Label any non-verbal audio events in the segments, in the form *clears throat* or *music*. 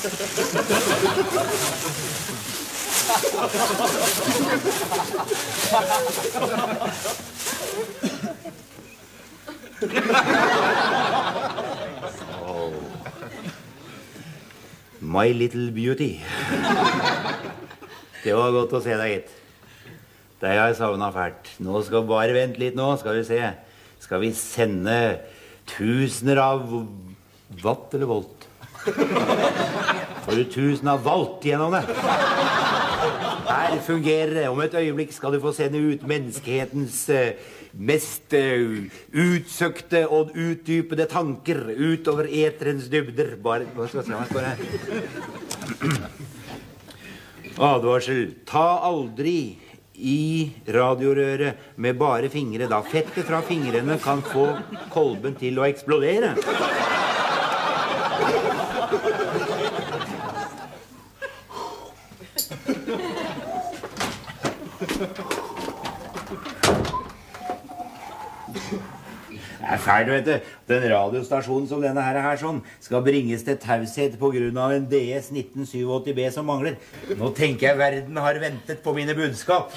Oh. My little beauty. Det var godt å se deg, gitt. Deg har jeg savna fælt. Nå skal bare vente litt nå, skal vi se. Skal vi sende tusener av watt eller volt? Tusen av valgt gjennom det? Her fungerer det. Om et øyeblikk skal du få sende ut menneskehetens eh, mest eh, utsøkte og utdypede tanker utover eterens dybder. Bare Hva skal jeg si? Advarsel. Ta aldri i radiorøret med bare fingre, da fettet fra fingrene kan få kolben til å eksplodere. Det er vet du. Den radiostasjonen som denne her, her sånn, skal bringes til taushet pga. en DS 1987B som mangler. Nå tenker jeg verden har ventet på mine budskap.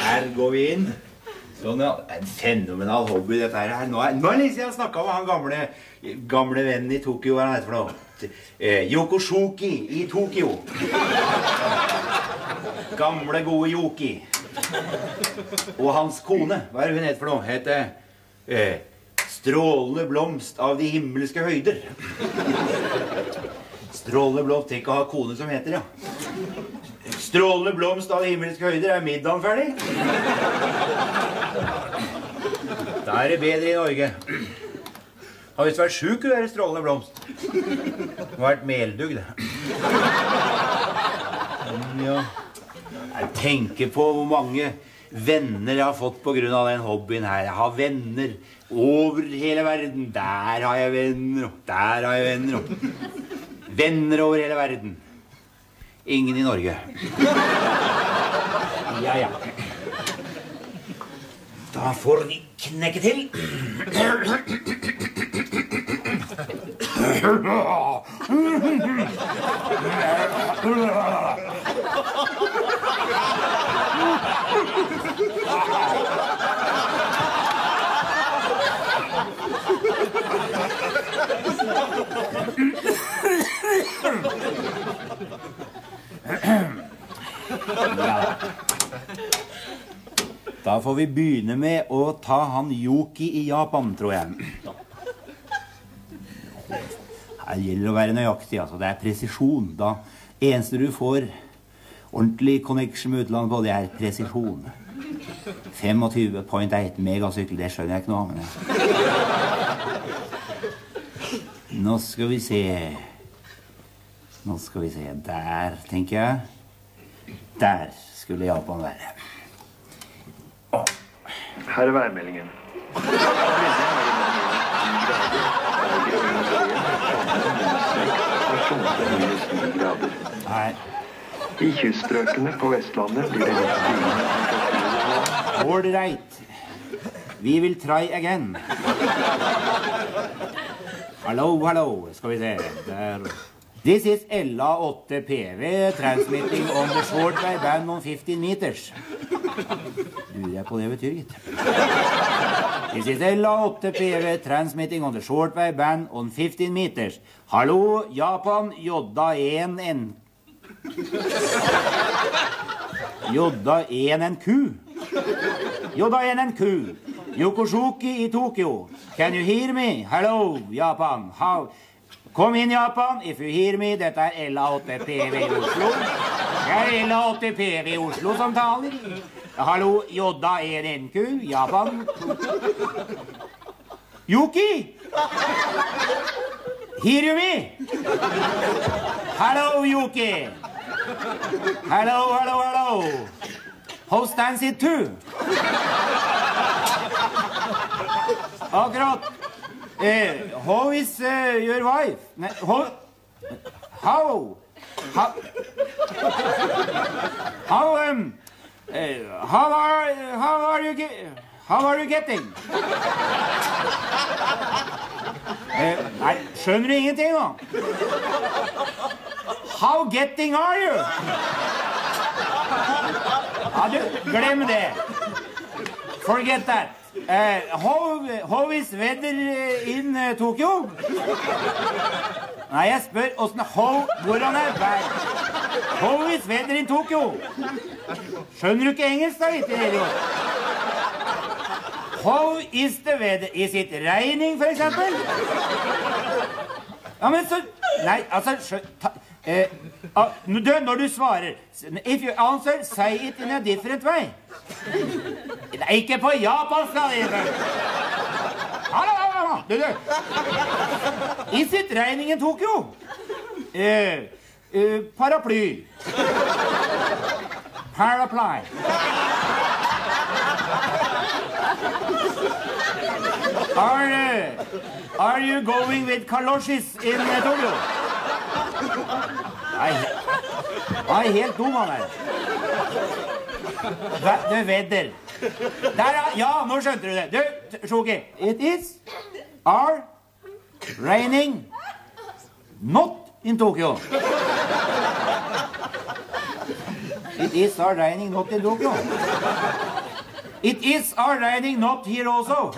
Her går vi inn. Sånn, ja. En fenomenal hobby, dette her. Nå er, nå er det lenge siden jeg snakka med han gamle, gamle vennen i Tokyo. Hva er heter for noe? Eh, Yokoshoki i Tokyo. Gamle, gode Yoki. Og hans kone, hva er det hun het for noe? Het eh, Strålende blomst av de himmelske høyder. Strålende blomst Tenk å ha kone som heter, ja. Strålende blomst av de himmelske høyder. Er middagen ferdig? Da er det bedre i Norge. Har visst vært sjuk, hun der strålende blomst. Hun har vært meldugd. Ja. Jeg tenker på hvor mange venner jeg har fått pga. den hobbyen her. Jeg har venner over hele verden. Der har jeg venner, og der har jeg venner. Og venner over hele verden. Ingen i Norge. Ja, ja. Da får vi knekke til. *laughs* Da får vi begynne med å ta han Yoki i Japan, tror jeg. Her gjelder det å være nøyaktig. altså. Det er presisjon. Da eneste du får ordentlig connection med utlandet på, det er presisjon. 25.8 megasykkel, det skjønner jeg ikke noe av. Nå skal vi se Nå skal vi se Der, tenker jeg. Der skulle Japan være. Her er værmeldingen. Her. I kyststrøkene på Vestlandet blir det litt stigende Ålreit. Vi vil try again. Hallo, hallo. Skal vi se. Der. This is LA8PV transmitting on the short way band on 15 meters. Lurer jeg på det betyr, gitt. This is LA8PV transmitting on the short way band on 15 meters. Hallo, Japan, Jodda1N... Jodda1NQ. Jodda1NQ. Yokoshuki i Tokyo. Can you hear me? Hello, Japan. How? Kom inn, Japan, if you hear me. Dette er LA8PV i Oslo. Det er LA8PV i Oslo som taler. Hallo, Jodda1NQ, Japan. Yuki! Hear you me? Hello, Yuki. Hello, hello, hello. How stands it to?» Akkurat. Eh, how is uh, your wife? Nei, how, how? How? How um? uh, how are how are you How are you getting? Eh, nei, skjønner du ingenting, da? How getting are you? Ja, du, glem det. Forget that. Uh, how, how is weather in uh, Tokyo? Nei, jeg spør åssen how Hvordan er været? How is weather in Tokyo? Skjønner du ikke engelsk, da, lite idiot? How is the weather? Is it raining, for eksempel? Ja, men så Nei, altså skjø, ta, eh, ah, du, Når du svarer If you answer, say it in a different way. Nei, ikke på japansk, da! Hallo, hallo! Du, du. Is it raining in Tokyo? Eh, eh, paraply. Paraply. Are, uh, are you going with kaloshis in uh, Tokyo? Nei, han er helt dum, han der. Du vedder. Der, ja, nå skjønte du det. Du, Sjoki. It is are raining not in Tokyo. It is are raining not in Tokyo. It is are raining not here also.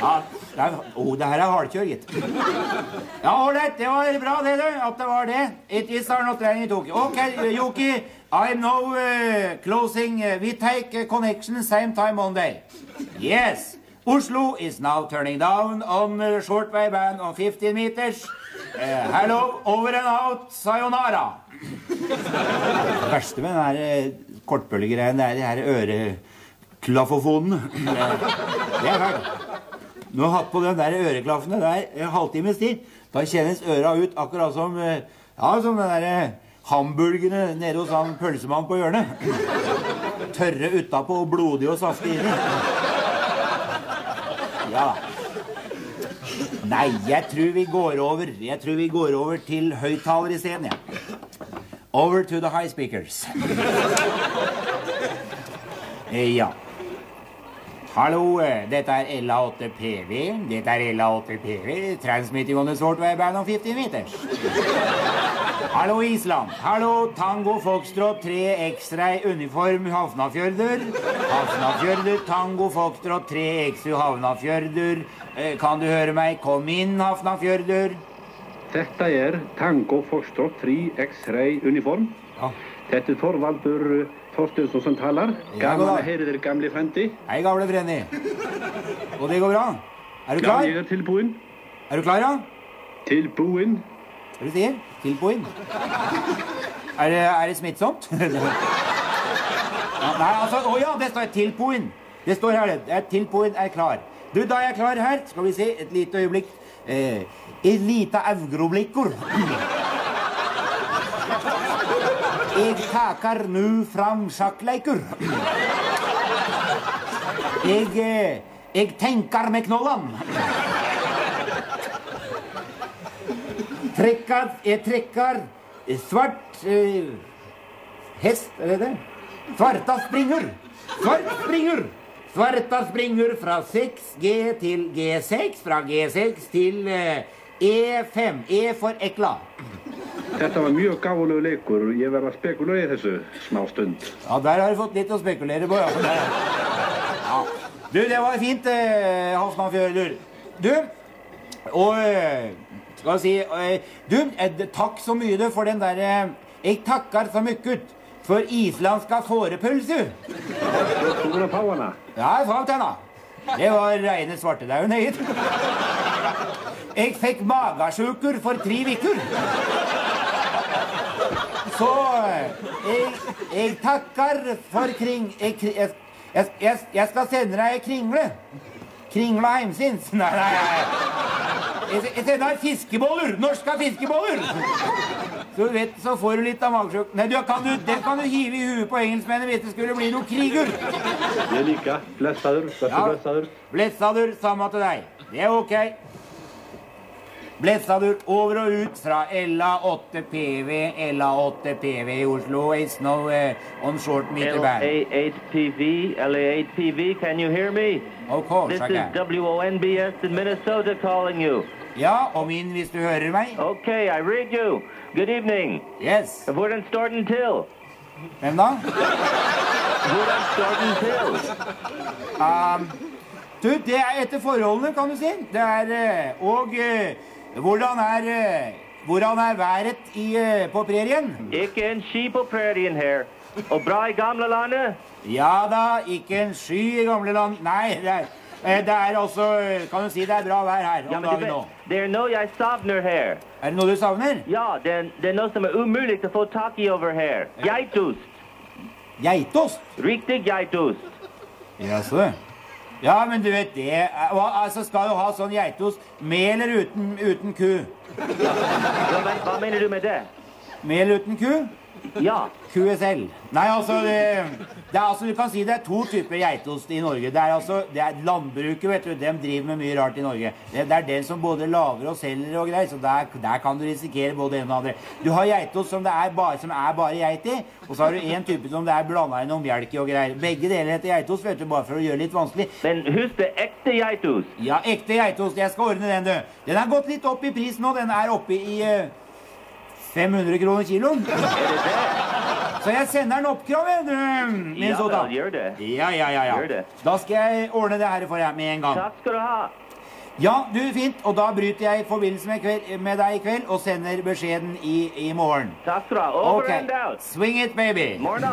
Ja, er, oh, det her er hardkjør, gitt. Ja, ålreit. Det var bra, det, du. At det var det. It is our not raining in Tokyo. Ok, Yoki. I'm now uh, closing. Uh, we take uh, connection same time Monday. Yes. Oslo is now turning down on uh, shortwave band on 15 meters. Uh, hello, over and out, sayonara. Det verste med den der eh, kortbølgegreien, det er de her øreklafofonene. Det er fælt. Har hatt på den der øreklaffene der en halvtimes tid, da kjennes øra ut akkurat som eh, ja, som den der eh, hamburgerne nede hos han pølsemannen på hjørnet. *laughs* Tørre utapå og blodige og saftige inni. Ja. Nei, jeg tror vi går over Jeg tror vi går over til høyttaler isteden, jeg. Over to the high speakers. Eh, *laughs* Ja. Hallo, dette er LA8PV. Dette er LA8PV, transmitting on the shortwave band of 15 meters. Hallo, Island. Hallo, Tango Foxtrot 3 X-ray uniform Havnafjørder. Havnafjørder, Tango Foxtrot 3 XU Havnafjørður. Eh, Kan du høre meg? Kom inn, Havnafjørder. Dette er Tango Foxtrot 3 X-ray uniform. Ja. Dette er Þorvaldur som taler. talar. Ja, góða. að heyri frendi. Hei, gamle Freni. Og det går bra? Er du klar? Ja, jeg er boen. Er du klar, ja? Tilbúinn. Hva du sier Tilbúin. Er det, er det smittsomt? ja, *laughs* nei, altså Å ja, det står tilbúin. Det står her, det. 'Til boen er klar. Du, da er jeg klar her. Skal vi se et lite øyeblikk. Eh, et lite augroblikkor. Jeg taker nu fram sjakkleikur. Jeg, eh, jeg tenker med knollan. Trekkar, jeg trekkar svart eh, hest, er det det? Svarta springer. Svart springer. Svarta springer fra 6G til G6, fra G6 til eh, E5. E for ekla. Þetta var mjög gáfulegu leikur. Ég verð að spekulera í þessu smá stund. Ja, der har du fått litt å spekulere på, ja. ja. Du, det var fint, eh, Hafnarfjørdur. Du, og eh, skal jeg si eh, Du, eh, takk så mye du for den derre Jeg takker så mye for islandska fårepølse. Þú verður að fá hana. Ja, jeg det, da. Det var reine svartedauden, gitt. Jeg fikk magesjuker for tre uker. Så eh, jeg, jeg takker for kring... Jeg, jeg, jeg, jeg, skal sende deg ei kringle. Kringla heimsins. Nei, nei. Jeg, jeg sender deg fiskeboller. Norske fiskeboller. Så du vet, så får du litt av magesjuk. Nei, du, kan du, det kan du hive i huet på engelskmennene hvis det skulle bli noe kriger. Ég jeg. Blessadur. Blessadur. Ja. Blessadur, samme til deg. Det er ok. Blessadur over og ut fra LA8PV, LA8PV i Oslo. It's no uh, on short meter band. LA8PV, LA8PV, can you hear me? Of course This I is. WONBS in Minnesota calling you. Ja, og min hvis du hører meg. Ok, I read you. Good evening. Yes. Hvordan står den til? Hvem da? Hvordan står den til? Du, det er etter forholdene, kan du si. Det er eh, Og uh, hvordan er uh, Hvordan er været i, på prærien? Ikke en sky på prærien her. Og bra i gamle landet? Ja da, ikke en sky i gamle land. Nei, det er, det er altså eh, Kan du si det er bra vær her om ja, dagen nå? det er noe jeg savner her. Er det noe du savner? Ja, det er, det er noe som er umulig å få tak i over her. Geitost. Geitost? Riktig geitost. Jaså. Ja, men du vet det Altså, Skal du ha sånn geitost med eller uten, uten ku? Hva, men- hva mener du med det? Med eller uten ku? Ja. QSL. Nei, altså det, det er altså, Du kan si det er to typer geitost i Norge. Det er altså, det er Landbruket vet du, de driver med mye rart i Norge. Det, det er den som både lager og selger og greier, så der, der kan du risikere både en og andre. Du har geitost som det er bare, som er bare geit i, og så har du en type som det er blanda i noe melk i og greier. Begge deler heter geitost, vet du, bare for å gjøre det litt vanskelig. Men husk det ekte geitost. Ja, ekte geitost. Jeg skal ordne den, du. Den er gått litt opp i pris nå. Den er oppe i eh, 500 kroner kiloen. Så jeg sender den oppkrav, jeg, du, min Ja sota. gjør det. Ja, ja, ja, ja. Da skal jeg ordne det her for deg med en gang. Takk skal du ha. Ja, du, fint. Og da bryter jeg forbindelsen med, kveld, med deg i kveld og sender beskjeden i, i morgen. Takk skal du ha. Over okay. and out. Swing it, baby. Morna.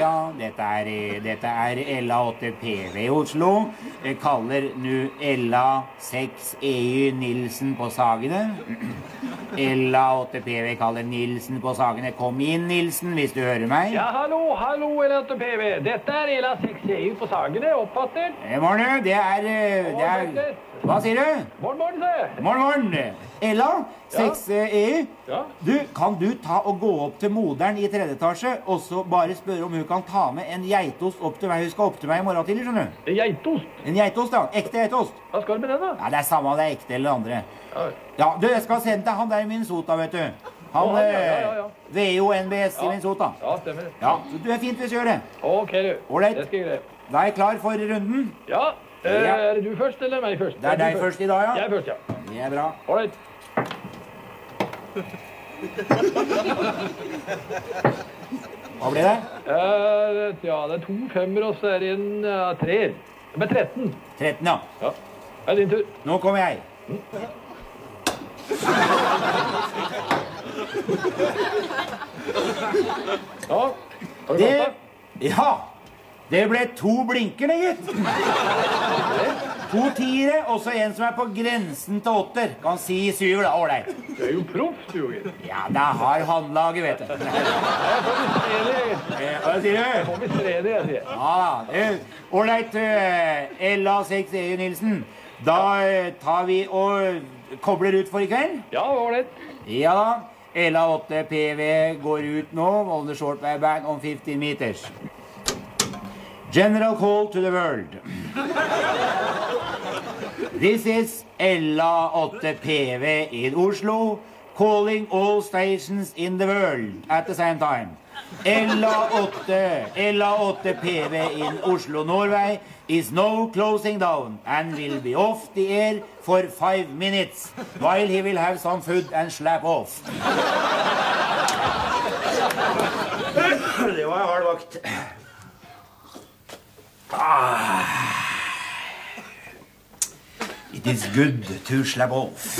Ja, dette er, eh, dette er Ella 8PV i Oslo. Jeg kaller nå Ella 6EU Nilsen på Sagene. *clears throat* Ella 8PV kaller Nilsen på Sagene. Kom inn, Nilsen, hvis du hører meg. Ja, hallo, hallo, Ella 8PV. Dette er Ella 6 EU på Sagene, oppfatter? Det, Morgen, det er, eh, det er Hva sier du? Morn, Morn, Morgen, morgen. Ella, 6 EU. Ja. Du, kan du ta og gå opp til moderen i tredje etasje og så bare spørre om hun kan ta med en geitost opp til meg? Hun skal opp til meg i morgen tidlig, skjønner du. Geitost. En geitost, ja. Ekte geitost. Hva skal du med den, da? Ja, det er samme om det er ekte eller andre. Ja. Ja, du, jeg skal sende til han der i Minnesota, vet du. Han Å, ja, ja, ja, ja. eh, VO NBS i Minnesota. Ja, stemmer. Ja, så du er fint hvis du gjør det. Ok, du. Ålreit. Det skal jeg greie. Da er jeg klar for runden. Ja. Eh, Ja. Er det du først, eller meg først? Det er deg først i dag, ja. Jeg er først, ja. Det er bra. Ålreit. Hva blir det? Eh, ja, det er to femmer, og så er det en ja, treer. Det blir 13. 13, ja. Ja. Det er din tur. Nå kommer jeg. Ja. Har du Det kasta? Ja! Det ble to blinkerne, gitt. To tiere, og så en som er på grensen til åtter. Kan si syver, da. Ålreit. Du er jo proff, du, gitt. Ja, det har håndlaget, vet du. Hva sier du? Ja, Ålreit, eh, LA6 EU Nilsen. Da eh, tar vi og kobler ut for i kveld. Ja, ålreit. Ja da. LA8 PV går ut nå Volner short om back on 15 meters. General call to the world. This is LA8 PV in Oslo, calling all stations in the world at the same time. LA8, LA8 PV in Oslo, Norway is now closing down and will be off the air for five minutes while he will have some food and slap off. Det var hard vakt. It is good to slap off.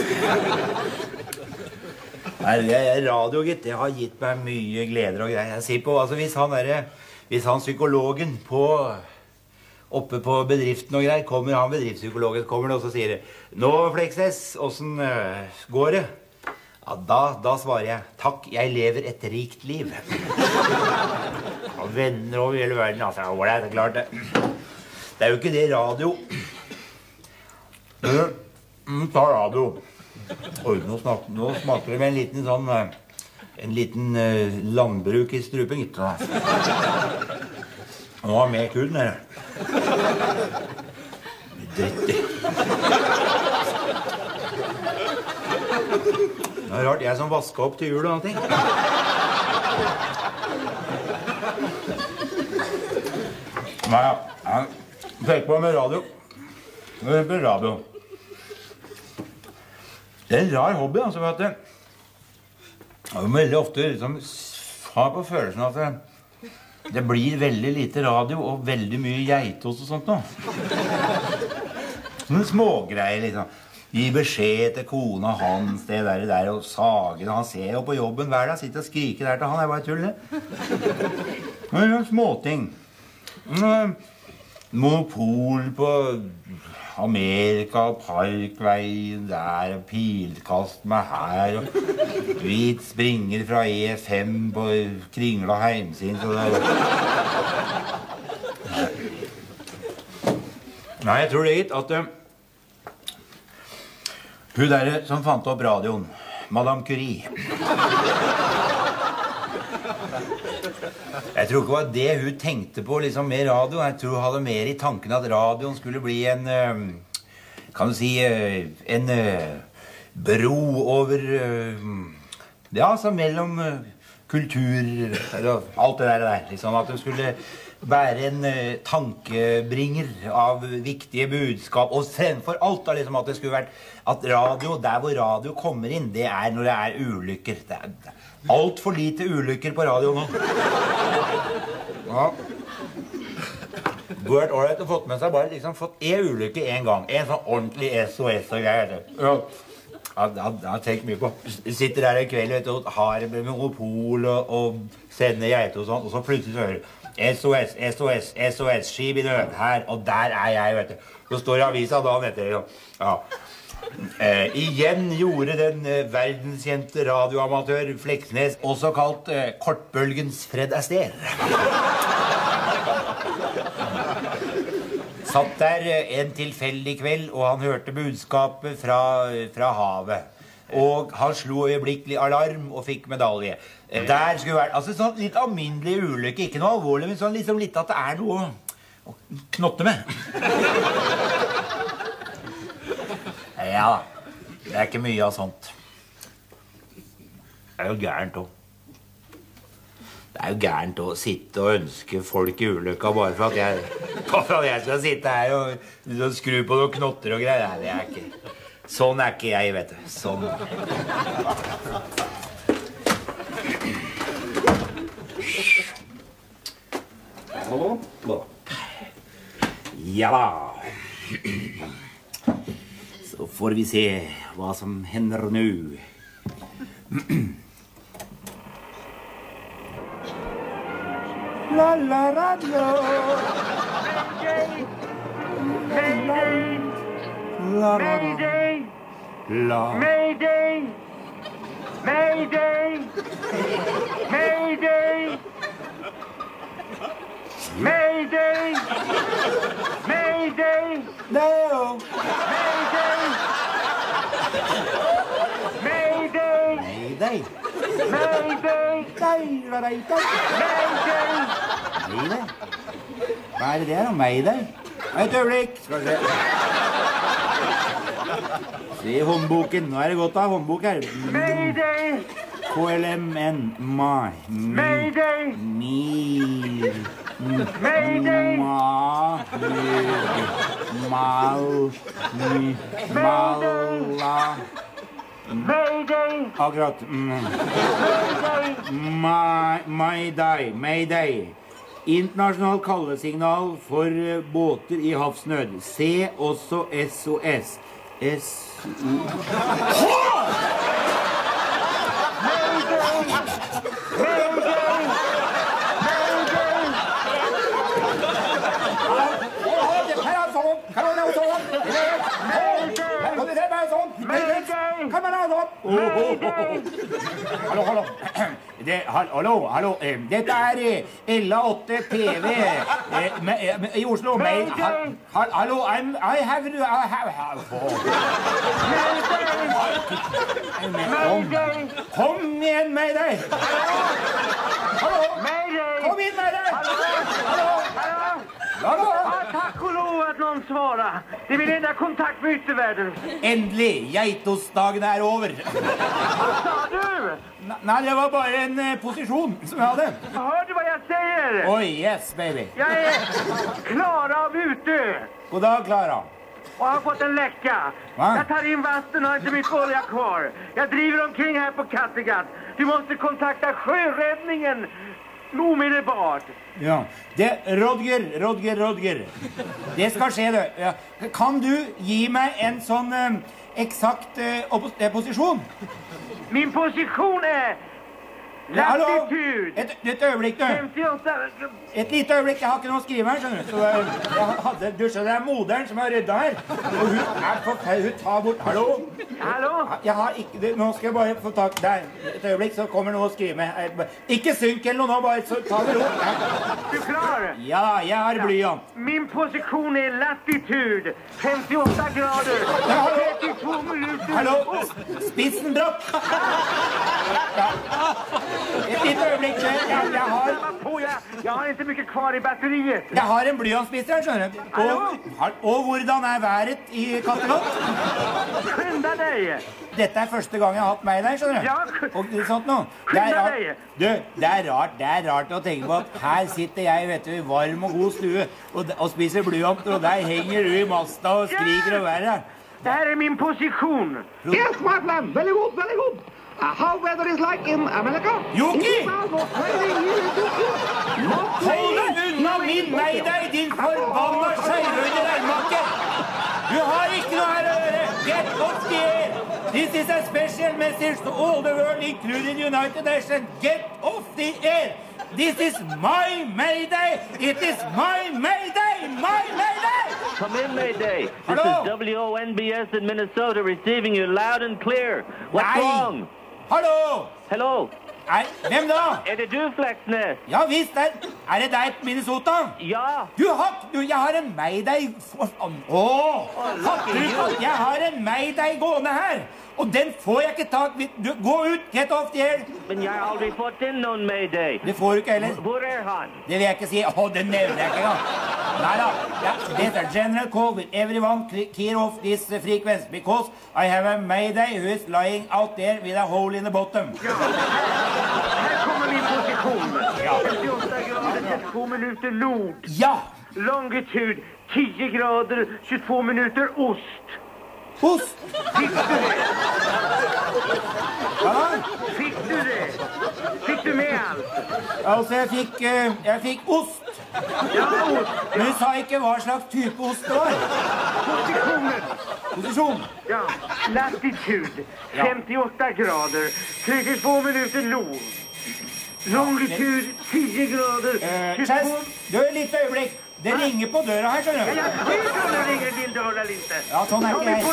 Radio, gitt. Det har gitt meg mye gleder og greier. Jeg på, altså Hvis han er, Hvis han psykologen på Oppe på bedriften og greier, kommer han bedriftspsykologen kommer og så sier 'Nå, Fleksnes, åssen øh, går det?' Ja, da, da svarer jeg 'Takk, jeg lever et rikt liv'. Og venner over hele verden. Altså, det er klart det. Det er jo ikke det radio Du, tar ta radio. Oi, nå, snak, nå smaker det med en liten sånn eh, En liten uh, landbruk i strupen, gitt. Nå har mer kull nede. Dritt. Det er rart, jeg som vaska opp til jul og allting. Nei, ja. Tenk på med radio. På radio. Det er en rar hobby, altså. For at det, veldig ofte liksom har på følelsen at det, det blir veldig lite radio og veldig mye geitost og sånt nå. Sånne smågreier, liksom. Gi beskjed til kona hans, det der, der og Sagen Han ser jo på jobben hver dag. Sitter og skriker der til han. Det er bare tull, det. Småting. Mm, Monopol på Amerika, Parkveien der, og pilkast meg her, og hvit springer fra E5 på Kringla heimsins og det Nei, jeg tror det gitt at uh, hun derre som fant opp radioen, Madame Curie Jeg tror ikke det var det hun tenkte på liksom, med radio. Jeg tror hun hadde mer i tanken at radioen skulle bli en Kan du si eh, en eh, bro over eh, Ja, altså mellom kultur og Alt det der liksom, at hun skulle være en eh, tankebringer av viktige budskap. Og fremfor alt da, liksom, at det skulle vært at radio, der hvor radio kommer inn, det er når det er ulykker. Det er, altfor lite ulykker på radio nå. Ja. Hadde vært ålreit å fått med seg bare liksom fått én ulykke én gang. En sånn ordentlig SOS og greier. Ja. Det har tenkt mye på. Sitter her en kveld vet du, og har med monopol og, og sender geiter og sånn, og så plutselig så hører du SOS, SOS, SOS, skip i nød her, og der er jeg, vet du. Så står det i avisa dagen etter. Ja. Eh, igjen gjorde den eh, verdenskjente radioamatør Fleksnes, også kalt eh, Kortbølgens Fred Astaire Satt der eh, en tilfeldig kveld, og han hørte budskapet fra, fra havet. Og han slo øyeblikkelig alarm og fikk medalje. Eh, Der skulle vært altså sånn litt alminnelig ulykke. Ikke noe alvorlig, men sånn liksom litt at det er noe å knotte med. *laughs* Ja da. Det er ikke mye av sånt. Det er jo gærent òg. Det er jo gærent å sitte og ønske folk i ulykka bare for at jeg, *laughs* bare for at jeg skal sitte her og, og skru på noen knotter og greier. Nei, det er ikke Sånn er ikke jeg, vet du. Sånn. Ja da. Så får vi se hva som hender nå. La la radio. Mayday! La la Mayday! la. Mayday! Mayday! Mayday! Mayday! Mayday! Deo. Mayday! Mayday! Mayday. Mayday! Dei, la dei, dei. Mayday! Mayday. Hva er det der, da? Mayday? Et øyeblikk. Se. Se håndboken. Nå er det godt å ha håndbok her. Mayday! KLMN. My. Mi. Mayday! Mil. Mayday! Ma. Mal. Mi. Malla. Mayday! Akkurat. Mm. Mayday! Mayday, Mayday. Internasjonal kallesignal for eh, båter i havsnød. Se også SOS. ほら Hallo, hallo. *clears throat* Det, hallo, hallo. eh, Dette er eh, LA8 TV eh, i Oslo. Mail, ha, ha, hallo, I'm, I have, I have, Kom, kom igjen Mayday. Hallo. Kom inn Mayday! Hallo! Att. Det är min enda kontakt med ytterverden. Endelig! Geitostdagen er over. Hva sa du? Nei, det var bare en eh, posisjon som jeg hadde. Hør du hva jeg sier? Oi, yes, baby. Jeg er Klara av Utö. God dag, Klara. Og har fått en lekke. Jeg tar inn vann og har ikke mitt olje kvar. Jeg driver omkring her på Kattegatt. Du måtte kontakta sjöräddningen omedelbart. Ja. Det, Rodger, Rodger, Rodger. Det skal skje, du. Ja. Kan du gi meg en sånn eh, eksakt eh, eh, posisjon? Min posisjon hallo? Latitud Et, et øyeblikk, du. Et lite øyeblikk. Jeg har ikke noe å skrive her, skjønner du. Så jeg, jeg hadde, du skjønner, det er moderen som har rydda her. Og hun er forferdelig. Hun tar bort Hallo? Hallo? Jeg har ikke det, Nå skal jeg bare få tak Der. Et øyeblikk, så kommer noe å skrive med. Jeg- Ikke synk eller noe nå, bare så ta det ro. Du klarer klar? Ja, jeg har blyant. Min posisjon er latitud 58 grader Ja, hallå? 32 minuter. Hallo? Spissen. Ja. Et lite øyeblikk. Jeg, jeg, jeg, har, Jeg har ikke mye kvar i batteriet. jeg har en blyantspisser her, skjønner du. Og, og hvordan er været i Kattegat? Skynd deg! Dette er første gang jeg har hatt meg der, skjønner du. Ja. Og sånt noe. Det er rart, du, det er rart, det er rart å tenke på at her sitter jeg vet du, i varm og god stue og, og spiser blyanter, og der henger du i masta og skriker og verre. Det er min posisjon. Yes, my friend. Veldig god, veldig god. Uh, how weather is like in America? Not Hold deg unna min Mayday, din forbanna skeive regnmakke! Du har ikke noe her å gjøre! Get off the air! This is a special message to all the world, including United Nations. Get off the air! This is my Mayday! It is my Mayday! My Mayday! Come in, Mayday. This Hello? is WONBS in Minnesota receiving you loud and clear. What's Nei. wrong? Hallo! Hello? Nei, hvem da? Er det du, Fleksnes? Ja visst, er, er det deg, Minnesota? Ja. Du hatt, du, jeg har en Mayday for, Åh! hatt, du jeg har en Mayday gående her? Og den får jeg ikke tak i. Gå ut! Get off the air! Men jeg har aldri fått inn noen Mayday. Det får du ikke heller. Hvor er han? Det vil jeg ikke si. Åh, det nevner jeg ikke engang. Nei da. Ja, This er general call with everyone cl- clear off this frequency because I have a Mayday who is lying out there with a hole in the bottom. Her kommer min posisjon. Ja. 58 grader 32 minutter nord. Ja! Longitud 10 grader 22 minutter ost. Ost! Fikk du det? Ja, Fikk du det? Fikk du med alt? altså, jeg fikk, eh, jeg fikk ost. Ja, ost. Men du sa ikke hva slags type ost det var. Posisjonen. Posisjon. Ja. Latitude. 58 grader 32 minutter lov. Longitude 10 grader Eh, 22... Chess, du, et lite øyeblikk. Det ringer på døra her, skjønner Ja, du. vet det ringer din døra, eller. Ja, sånn er Ja, ikke jeg.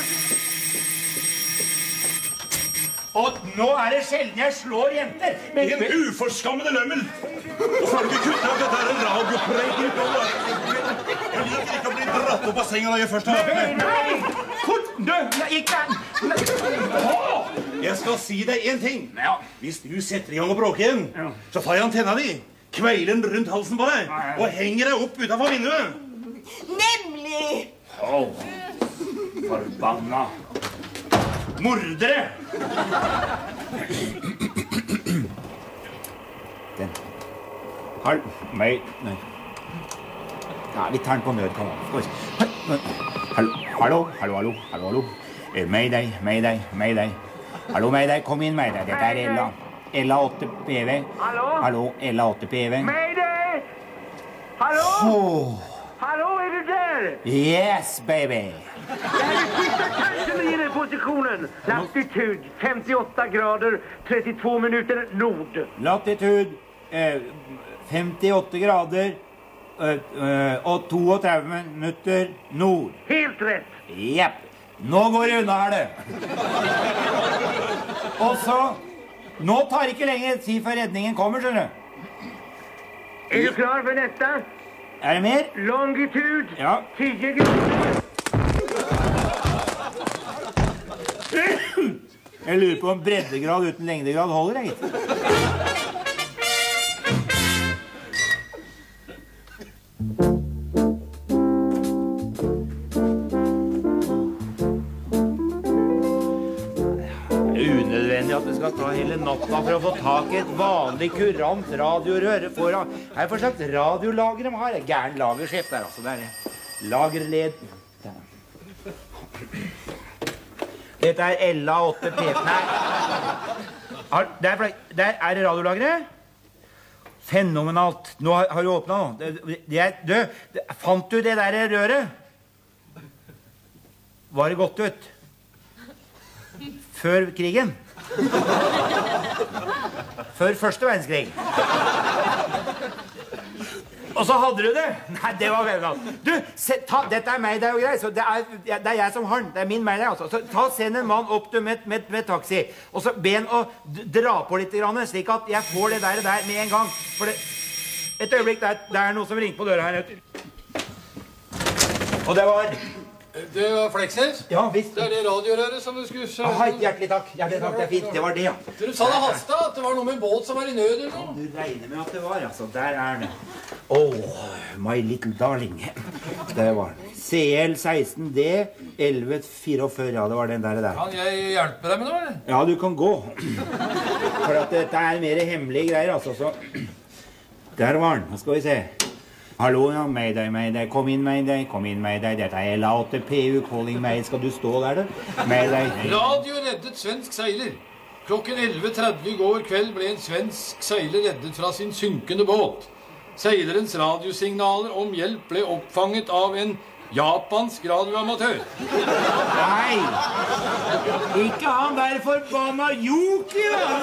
Og nå er det sjelden jeg slår jenter. Men, En uforskammede lømmel! Og så har du ikke kuttet at dette er en radiopreik. Jeg liker ikke å bli dratt opp av senga når jeg først har hatt med. Nei! Du, nei, ikke Jeg skal si deg én ting. Hvis du setter i gang å bråke igjen, så tar jeg antenna di, kveiler den rundt halsen på deg og henger deg opp utafor vinduet. Nemlig! Forbanna mordere! Den Hall... Nei, nei. Ja, vi tar den på nødkanalen. Hallo, hallo, hallo, hallo, hallo. Eh, Mayday, mayday, mayday. Hallo, mayday, kom inn, mayday. Dette er Ella. Ella 8 PV. Hallo? Hallo, Ella 8 PV. Mayday! Hallo? Oh, Hallo, er du der? yes, baby. Det er sista chansen att ge posisjonen. positionen. Latitud 58 grader 32 minutter nord. Latitud eh, 58 grader eh, eh, og 32 minutter nord. Helt rett. Jepp. Nå går det unna her, du. Og så Nå tar det ikke lenger tid før redningen kommer, skjønner du. Er du klar for neste? Er det mer? Longitude. Ja. 10 grader. Jeg lurer på om breddegrad uten lengdegrad holder, jeg, gitt. Hele natta for å få tak i et vanlig kurant radiorør. For å- Hva for slags radiolager de har? Gæren lagersjef der, altså. Det er. Lagerled... Der. Dette er LA8 P... Nei. Der, det er, det er, er radiolageret? Fenomenalt. Nå har, har du åpna nå. Det, det er, du, det, fant du det der røret? Var det gått ut? Før krigen? *laughs* Før første verdenskrig? Og så hadde du det! Nei, det var veldig bra. Du, se, ta, dette er meg, det er jo greit. Det er, det er jeg som har den. Det er min meg, det, altså. Så ta, Send en mann opp du, med, med, med taxi. Og så be han å dra på litt, grann, slik at jeg får det der, der med en gang. For det, et øyeblikk, det er, det er noe som ringer på døra her. Og det var Det var Fleksnes? Ja, visst. Det er det radiorøret som du skulle se ah, Hjertelig takk. Hjertelig takk, Det er fint. Det var det, ja. Du sa det hasta, at det var noe med en båt som var i nød eller noe? Du regner med at det var, altså. Der er den. Oh, my little darling. Der var den. CL 16D 1144. Ja, det var den der. der. Kan jeg hjelpe deg med noe, eller? Ja, du kan gå. For at dette er mer hemmelige greier, altså. Så Der var den. Nå skal vi se. Hallo, ja. Mayday, mayday. Kom inn, mayday. Kom inn, mayday. Dette er LA8PU calling meg. Skal du stå der, du? Mayday. Radio reddet svensk seiler. Klokken 11.30 i går kveld ble en svensk seiler reddet fra sin synkende båt. Seilerens radiosignaler om hjelp ble oppfanget av en japansk radioamatør. Nei! Ikke han der forbanna Yuki, da!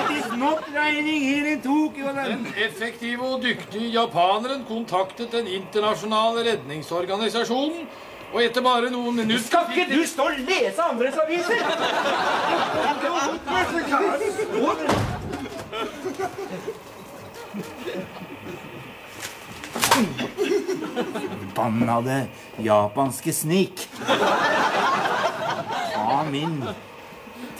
It is not raining here in Tokyo. Den effektive og dyktige japaneren kontaktet den internasjonale redningsorganisasjonen, og etter bare noen minutter Skal ikke du stå og lese andres aviser? Forbannede japanske snik. Ta min.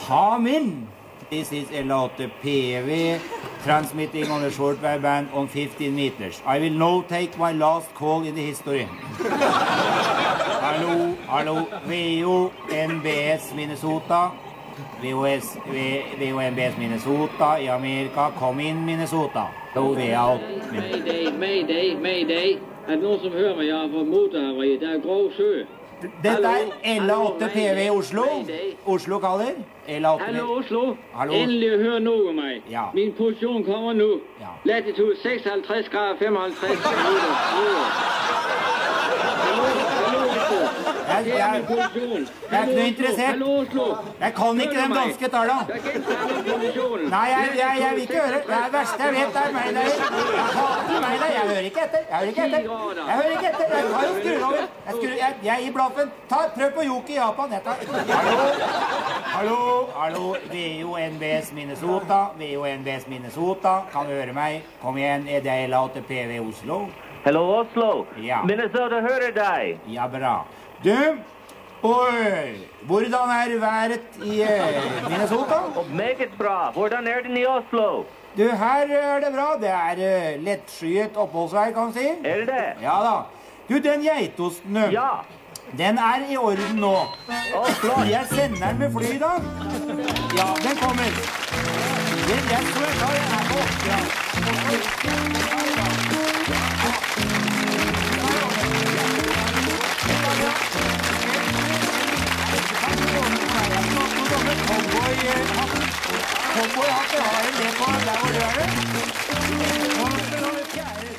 Ta min. This is a lot of PV transmitting on a shortwave band on 15 meters. I will now take my last call in the history. Hallo, hallo. VO NBS Minnesota. VOS, V- VONBS Minnesota i Amerika. Kom inn, Minnesota. Mayday, mayday, mayday. Er det noen som hører meg? Jeg har fått motorhavari. Det er grov sjø. Dette er LA8 PV i Oslo. Oslo kaller. LA8 Hallo, Oslo. Hallo. Endelig hør noe om meg. Ja. Min posisjon kommer nå. Latitud 56 grader 55 minutter. Jeg, er ikke noe interessert. Jeg kan ikke de danske tallene. Jeg kan ikke ta den posisjonen. Nei, jeg, jeg, jeg vil ikke høre. Det er det verste jeg vet, er meg der. Jeg hater meg der. Jeg hører ikke etter. Jeg hører ikke etter. Jeg hører ikke etter. Jeg tar jo skrur over. Jeg, skrur, jeg, jeg gir blaffen. Ta, prøv på Yoki i Japan. Jeg tar. Hallo, hallo, hallo. VONBS Minnesota. VONBS Minnesota. Kan du høre meg? Kom igjen. Er det LA til PV Oslo? Hello, Oslo. Ja. Minnesota hører deg. Ja, bra. Du, oi, hvordan er været i eh, Minnesota? Meget bra. Hvordan er den i Oslo? Du, her er det bra. Det er uh, lettskyet oppholdsvær, kan du si. Er det det? Ja da. Du, den geitosten. Ja. Den er i orden nå. Flott. Jeg sender den med fly i dag. Ja, den kommer. Den, jeg tror jeg tar den her på. Ja. Cowboyhatter har en del på der hvor du er det.